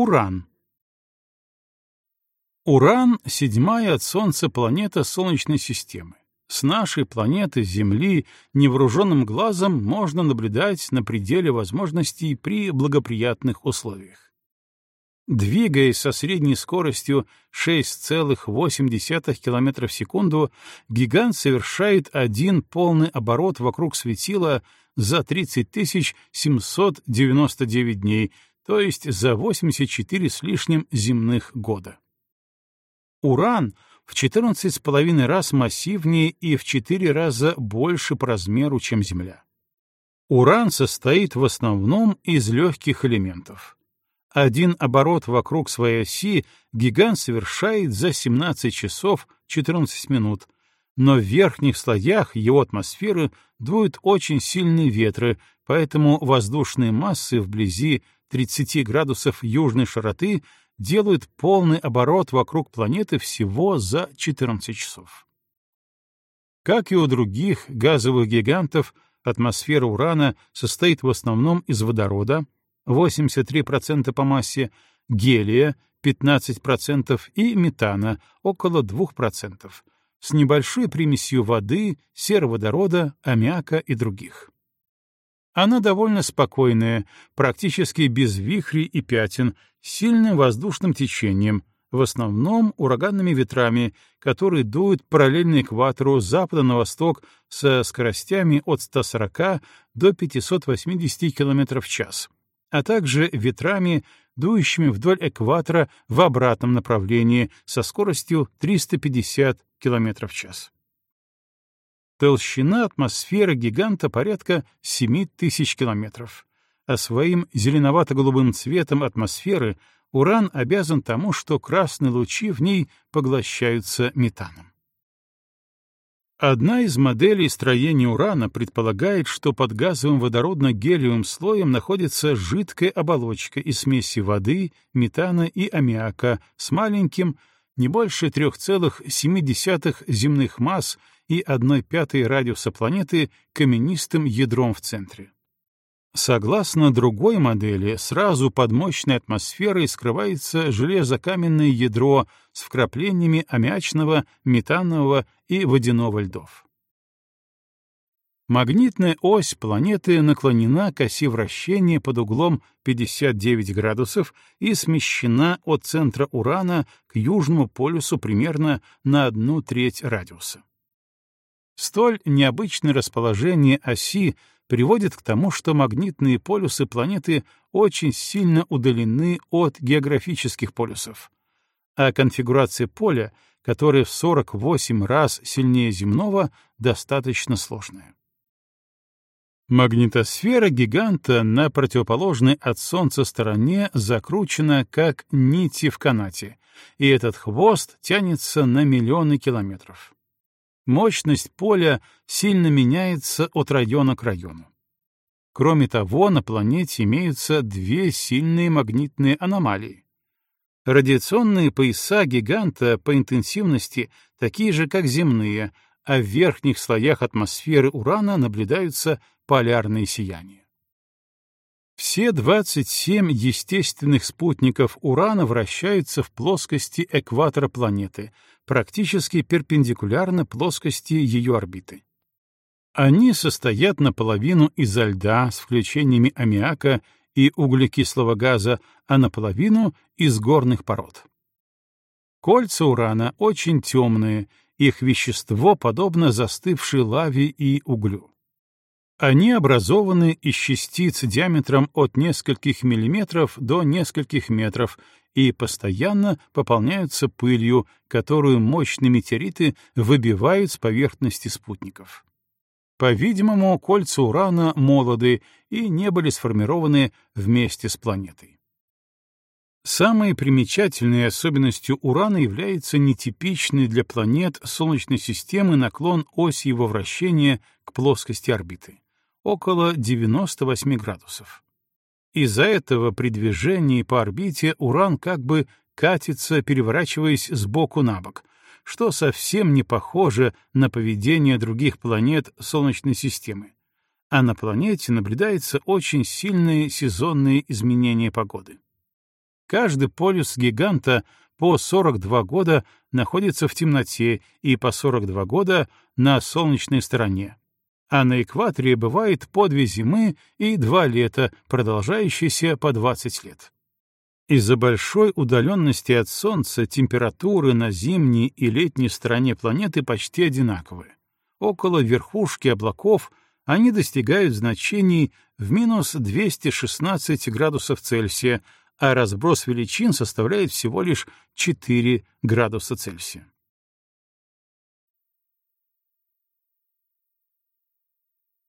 Уран. Уран — седьмая от Солнца планета Солнечной системы. С нашей планеты Земли невооруженным глазом можно наблюдать на пределе возможностей при благоприятных условиях. Двигаясь со средней скоростью 6,8 км в секунду, гигант совершает один полный оборот вокруг светила за 30 799 дней, то есть за 84 с лишним земных года. Уран в 14,5 раз массивнее и в 4 раза больше по размеру, чем Земля. Уран состоит в основном из легких элементов один оборот вокруг своей оси гигант совершает за 17 часов 14 минут, но в верхних слоях его атмосферы дуют очень сильные ветры, поэтому воздушные массы вблизи 30 градусов южной широты делают полный оборот вокруг планеты всего за 14 часов. Как и у других газовых гигантов, атмосфера Урана состоит в основном из водорода, 83% по массе, гелия 15% и метана около 2%, с небольшой примесью воды, сероводорода, аммиака и других. Она довольно спокойная, практически без вихрей и пятен, сильным воздушным течением, в основном ураганными ветрами, которые дуют параллельно экватору с запада на восток со скоростями от 140 до 580 км в час а также ветрами, дующими вдоль экватора в обратном направлении со скоростью 350 км в час. Толщина атмосферы гиганта порядка 7000 километров, а своим зеленовато-голубым цветом атмосферы Уран обязан тому, что красные лучи в ней поглощаются метаном. Одна из моделей строения урана предполагает, что под газовым водородно-гелиевым слоем находится жидкая оболочка из смеси воды, метана и аммиака с маленьким, не больше 3,7 земных масс и 1 пятой радиуса планеты каменистым ядром в центре. Согласно другой модели, сразу под мощной атмосферой скрывается железокаменное ядро с вкраплениями аммиачного, метанового и водяного льдов. Магнитная ось планеты наклонена к оси вращения под углом 59 градусов и смещена от центра Урана к южному полюсу примерно на одну треть радиуса. Столь необычное расположение оси приводит к тому, что магнитные полюсы планеты очень сильно удалены от географических полюсов, а конфигурация поля, которая в 48 раз сильнее земного, достаточно сложная. Магнитосфера гиганта на противоположной от Солнца стороне закручена как нити в канате, и этот хвост тянется на миллионы километров мощность поля сильно меняется от района к району. Кроме того, на планете имеются две сильные магнитные аномалии. Радиационные пояса гиганта по интенсивности такие же, как земные, а в верхних слоях атмосферы Урана наблюдаются полярные сияния. Все 27 естественных спутников Урана вращаются в плоскости экватора планеты, практически перпендикулярно плоскости ее орбиты. Они состоят наполовину изо льда с включениями аммиака и углекислого газа, а наполовину из горных пород. Кольца урана очень темные, их вещество подобно застывшей лаве и углю. Они образованы из частиц диаметром от нескольких миллиметров до нескольких метров и постоянно пополняются пылью, которую мощные метеориты выбивают с поверхности спутников. По-видимому, кольца Урана молоды и не были сформированы вместе с планетой. Самой примечательной особенностью Урана является нетипичный для планет Солнечной системы наклон оси его вращения к плоскости орбиты около 98 градусов. Из-за этого при движении по орбите Уран как бы катится, переворачиваясь с боку на бок, что совсем не похоже на поведение других планет Солнечной системы. А на планете наблюдается очень сильные сезонные изменения погоды. Каждый полюс гиганта по 42 года находится в темноте и по 42 года на солнечной стороне. А на экваторе бывает по две зимы и два лета, продолжающиеся по 20 лет. Из-за большой удаленности от Солнца температуры на зимней и летней стороне планеты почти одинаковые. Около верхушки облаков они достигают значений в минус 216 градусов Цельсия, а разброс величин составляет всего лишь 4 градуса Цельсия.